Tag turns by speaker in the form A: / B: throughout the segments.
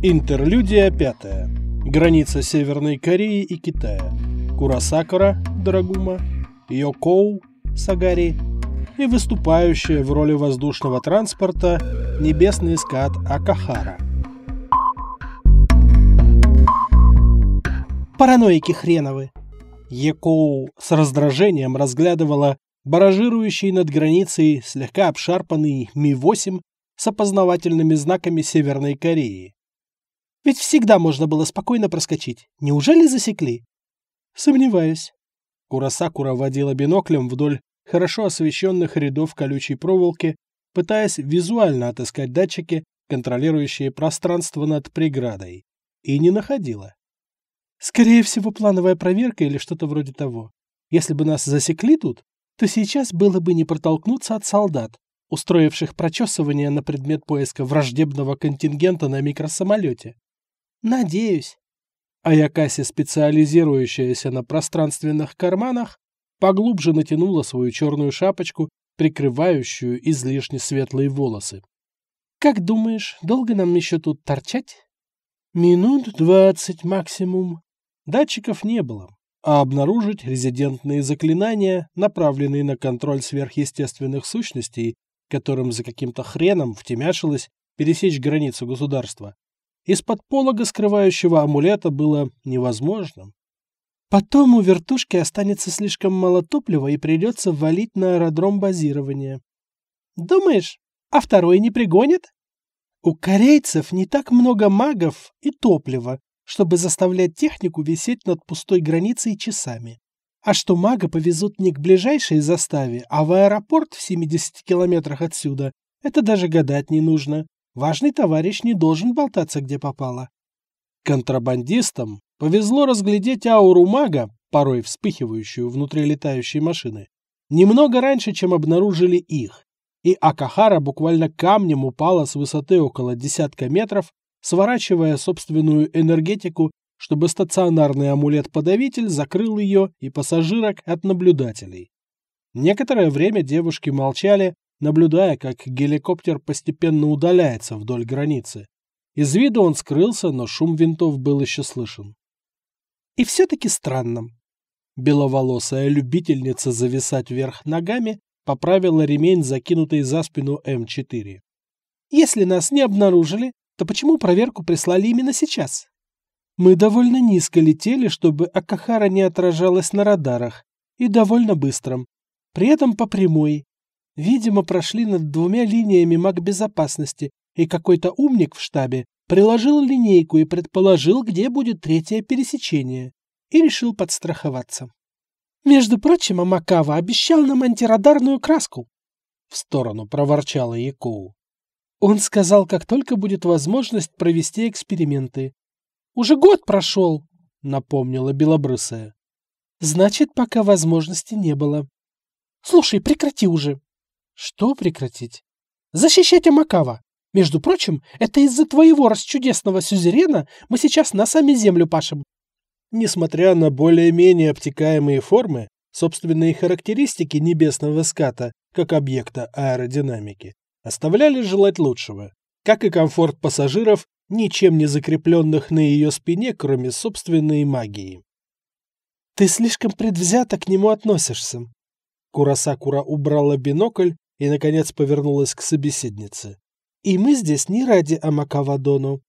A: Интерлюдия пятая. Граница Северной Кореи и Китая. Курасакура, Драгума, Йокоу, Сагари и выступающая в роли воздушного транспорта небесный скат Акахара.
B: Параноики хреновы.
A: Якоу с раздражением разглядывала баражирующий над границей слегка обшарпанный Ми-8 с опознавательными знаками Северной Кореи.
B: Ведь всегда можно было спокойно проскочить. Неужели засекли?
A: Сомневаюсь. Курасакура водила биноклем вдоль хорошо освещенных рядов колючей проволоки, пытаясь визуально отыскать датчики, контролирующие пространство над преградой. И не находила.
B: Скорее всего, плановая проверка или что-то вроде того. Если бы нас засекли тут, то сейчас было бы не протолкнуться от солдат, устроивших прочесывание на предмет поиска враждебного контингента на микросамолете. Надеюсь.
A: Аякаси, специализирующаяся на пространственных карманах, поглубже натянула свою черную шапочку, прикрывающую излишне светлые волосы.
B: «Как думаешь, долго нам еще тут торчать?»
A: «Минут двадцать максимум». Датчиков не было, а обнаружить резидентные заклинания, направленные на контроль сверхъестественных сущностей, которым за каким-то хреном втемяшилось пересечь границу государства, из-под полога скрывающего амулета было невозможным.
B: Потом у вертушки останется слишком мало топлива и придется валить на аэродром базирования. Думаешь, а второй не пригонит? У корейцев не так много магов и топлива, чтобы заставлять технику висеть над пустой границей часами. А что мага повезут не к ближайшей заставе, а в аэропорт в 70 километрах отсюда, это даже гадать не нужно. Важный товарищ не должен болтаться, где попало.
A: Контрабандистам повезло разглядеть ауру мага, порой вспыхивающую внутри летающей машины, немного раньше, чем обнаружили их, и Акахара буквально камнем упала с высоты около десятка метров, сворачивая собственную энергетику, чтобы стационарный амулет-подавитель закрыл ее и пассажирок от наблюдателей. Некоторое время девушки молчали, наблюдая, как геликоптер постепенно удаляется вдоль границы. Из виду он скрылся, но шум винтов был еще слышен.
B: И все-таки странно.
A: Беловолосая любительница зависать вверх ногами поправила ремень, закинутый за спину М4.
B: Если нас не обнаружили, то почему проверку прислали именно сейчас?
A: Мы довольно низко летели, чтобы Акахара не отражалась на радарах, и довольно быстро. При этом по прямой,
B: Видимо, прошли над двумя линиями магбезопасности, и какой-то умник в штабе приложил линейку и предположил, где будет третье пересечение, и решил подстраховаться. Между прочим, Амакава обещал нам антирадарную краску.
A: В сторону проворчала Якоу.
B: Он сказал, как только будет возможность провести эксперименты. Уже год прошел, напомнила Белобрысая. Значит, пока возможности не было. Слушай, прекрати уже. Что прекратить? Защищать Амакава. Между прочим, это из-за твоего расчудесного сюзерена мы сейчас на сами землю пашем.
A: Несмотря на более-менее обтекаемые формы, собственные характеристики небесного ската, как объекта аэродинамики, оставляли желать лучшего, как и комфорт пассажиров, ничем не закрепленных на ее спине, кроме собственной магии.
B: «Ты слишком предвзято к нему относишься».
A: Курасакура убрала бинокль и, наконец, повернулась к собеседнице.
B: «И мы здесь не ради Амакавадону».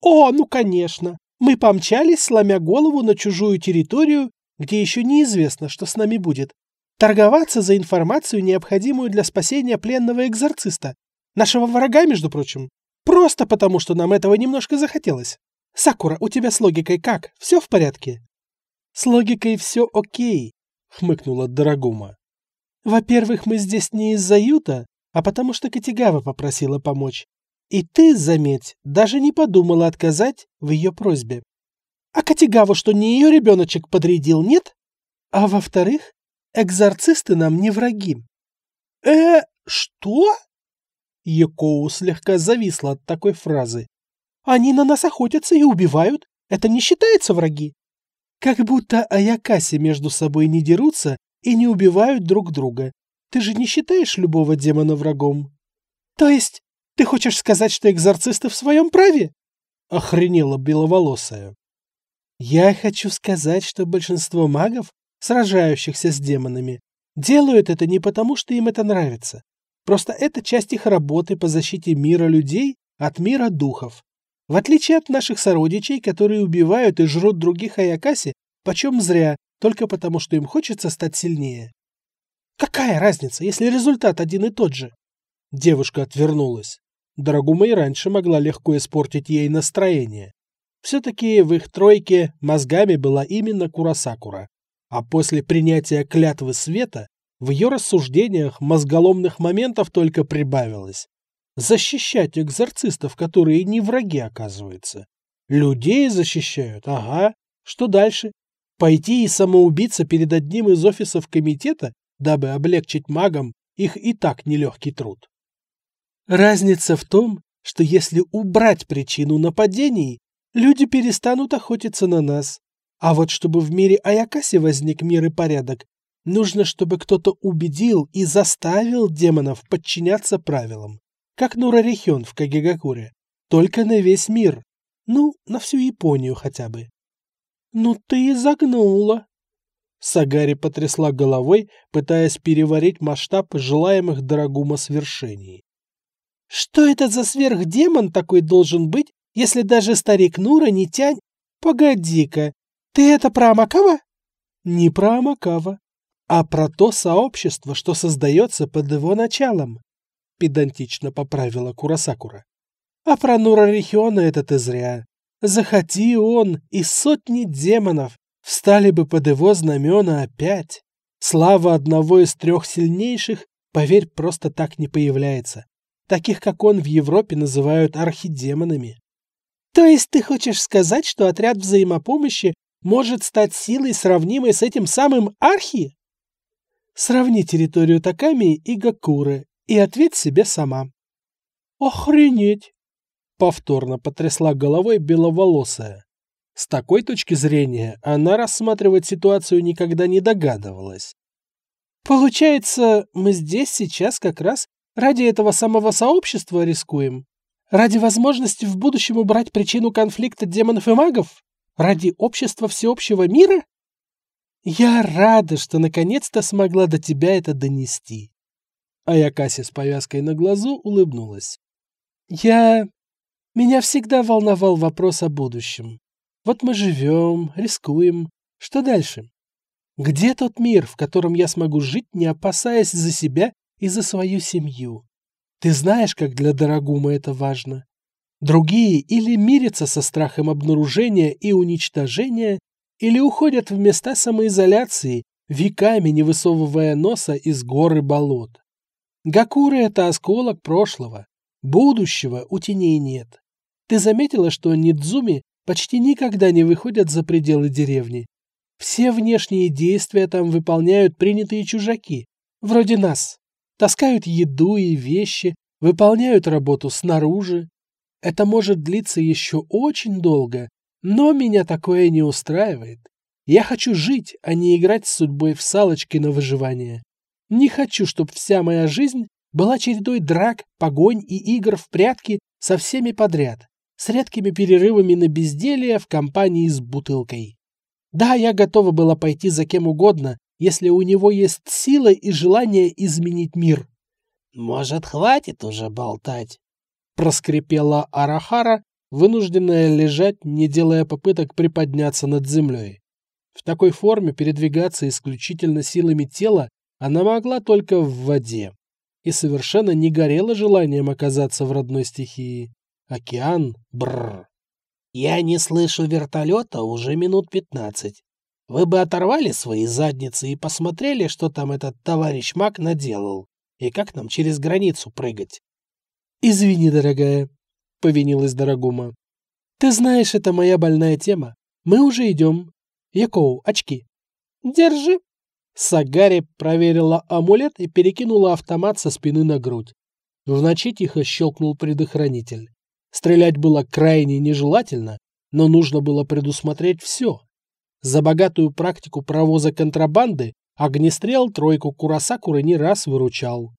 B: «О, ну конечно! Мы помчались, сломя голову на чужую территорию, где еще неизвестно, что с нами будет. Торговаться за информацию, необходимую для спасения пленного экзорциста. Нашего врага, между прочим. Просто потому, что нам этого немножко захотелось. Сакура, у тебя с логикой как? Все в порядке?»
A: «С логикой все окей», — хмыкнула Дорогума.
B: Во-первых, мы здесь не из-за Юта, а потому что Катигава попросила помочь. И ты, заметь, даже не подумала отказать в ее просьбе. А Катигаву, что не ее ребеночек подрядил, нет? А во-вторых, экзорцисты нам не враги. Э, что? Якоу слегка зависла от такой фразы. Они на нас охотятся и убивают. Это не считается враги. Как будто Аякаси между собой не дерутся и не убивают друг друга. Ты же не считаешь любого демона врагом? То есть, ты хочешь сказать, что экзорцисты в своем праве?
A: — охренела беловолосая.
B: «Я хочу сказать, что большинство магов, сражающихся с демонами, делают это не потому, что им это нравится. Просто это часть их работы по защите мира людей от мира духов. В отличие от наших сородичей, которые убивают и жрут других Аякаси, почем зря, только потому, что им хочется стать сильнее. Какая разница, если результат один и тот же?
A: Девушка отвернулась. Дорогума и раньше могла легко испортить ей настроение. Все-таки в их тройке мозгами была именно Курасакура. А после принятия клятвы света в ее рассуждениях мозголомных моментов только прибавилось. Защищать экзорцистов, которые не враги, оказывается. Людей защищают, ага. Что дальше? Пойти и самоубиться перед одним из офисов комитета, дабы облегчить магам их и так нелегкий труд.
B: Разница в том, что если убрать причину нападений, люди перестанут охотиться на нас. А вот чтобы в мире Аякаси возник мир и порядок, нужно, чтобы кто-то убедил и заставил демонов подчиняться правилам. Как Нурарихен в Кагегакуре. Только на весь мир. Ну, на всю Японию хотя бы. Ну ты и загнула. Сагари потрясла головой, пытаясь переварить масштаб желаемых Дорогума свершений. Что это за сверхдемон такой должен быть, если даже старик Нура не тянь... Погоди-ка, ты это про Амакава? Не про Амакава, а про то сообщество, что создается под его началом, педантично поправила Курасакура. А про Нура Рихиона это ты зря. Захоти он, и сотни демонов встали бы под его знамена опять. Слава одного из трех сильнейших, поверь, просто так не появляется. Таких, как он, в Европе называют архидемонами. То есть ты хочешь сказать, что отряд взаимопомощи может стать силой, сравнимой с этим самым архи? Сравни территорию Таками и Гакуры и ответь себе сама. Охренеть! Повторно потрясла головой беловолосая. С такой точки зрения она рассматривать ситуацию никогда не догадывалась. Получается, мы здесь сейчас как раз Ради этого самого сообщества рискуем? Ради возможности в будущем убрать причину конфликта демонов и магов? Ради общества всеобщего мира? Я рада, что наконец-то смогла до тебя это донести. Аякаси с повязкой на глазу улыбнулась. Я... Меня всегда волновал вопрос о будущем. Вот мы живем, рискуем. Что дальше? Где тот мир, в котором я смогу жить, не опасаясь за себя и за свою семью. Ты знаешь, как для Дорогума это важно. Другие или мирятся со страхом обнаружения и уничтожения, или уходят в места самоизоляции, веками не высовывая носа из горы болот. Гакуры — это осколок прошлого. Будущего у теней нет. Ты заметила, что Нидзуми почти никогда не выходят за пределы деревни? Все внешние действия там выполняют принятые чужаки, вроде нас таскают еду и вещи, выполняют работу снаружи. Это может длиться еще очень долго, но меня такое не устраивает. Я хочу жить, а не играть с судьбой в салочки на выживание. Не хочу, чтобы вся моя жизнь была чередой драк, погонь и игр в прятки со всеми подряд, с редкими перерывами на безделье в компании с бутылкой. Да, я готова была пойти за кем угодно, если у него есть сила и желание изменить мир.
C: «Может, хватит уже болтать?»
A: проскрипела Арахара, вынужденная лежать, не делая попыток приподняться над землей. В такой форме передвигаться исключительно силами тела она могла только в воде и совершенно не горела желанием оказаться в родной стихии. Океан, бррр.
C: «Я не слышу вертолета уже минут пятнадцать. Вы бы оторвали свои задницы и посмотрели, что там этот товарищ Мак наделал, и как нам через границу прыгать.
B: «Извини, дорогая», — повинилась Дорогума. «Ты знаешь, это моя больная тема. Мы уже идем. Якоу, очки». «Держи».
A: Сагари проверила амулет и перекинула автомат со спины на грудь. В ночи тихо щелкнул предохранитель. Стрелять было крайне нежелательно, но нужно было предусмотреть все. За богатую практику провоза контрабанды огнестрел тройку Курасакуры не раз выручал.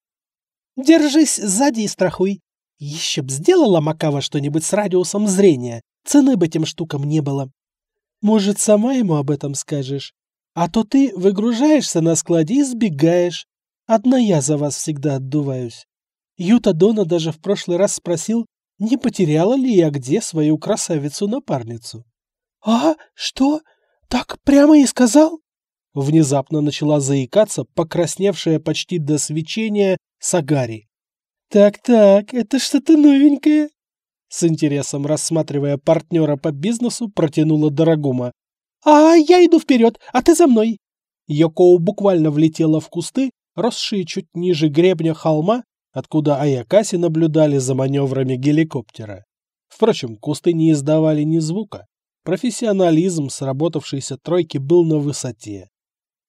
B: «Держись сзади и страхуй. Еще б сделала Макава что-нибудь с радиусом зрения, цены бы тем штукам не было. Может, сама ему об этом скажешь? А то ты выгружаешься на складе и сбегаешь. Одна я за вас всегда отдуваюсь. Юта Дона даже в прошлый раз спросил, не потеряла ли я где свою красавицу-напарницу. «А, что? Так прямо и сказал?» Внезапно начала заикаться покрасневшая почти до свечения Сагари. «Так-так, это что-то новенькое!» С интересом рассматривая партнера по бизнесу, протянула Дорогума. «А я иду вперед, а ты за мной!» Йокоу буквально влетела в кусты, росшие чуть ниже гребня холма, откуда Аякаси наблюдали за маневрами геликоптера. Впрочем, кусты не издавали ни звука. Профессионализм сработавшейся тройки был на высоте.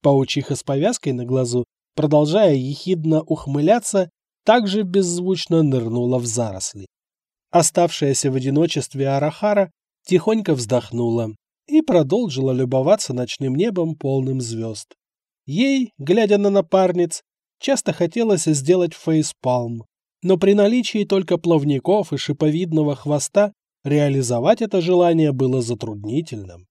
B: Паучиха с повязкой на глазу, продолжая ехидно ухмыляться, также беззвучно нырнула в заросли. Оставшаяся в одиночестве Арахара тихонько вздохнула и продолжила любоваться ночным небом, полным звезд. Ей, глядя на напарниц, часто хотелось сделать фейспалм, но при наличии только плавников и шиповидного хвоста реализовать это желание было затруднительным.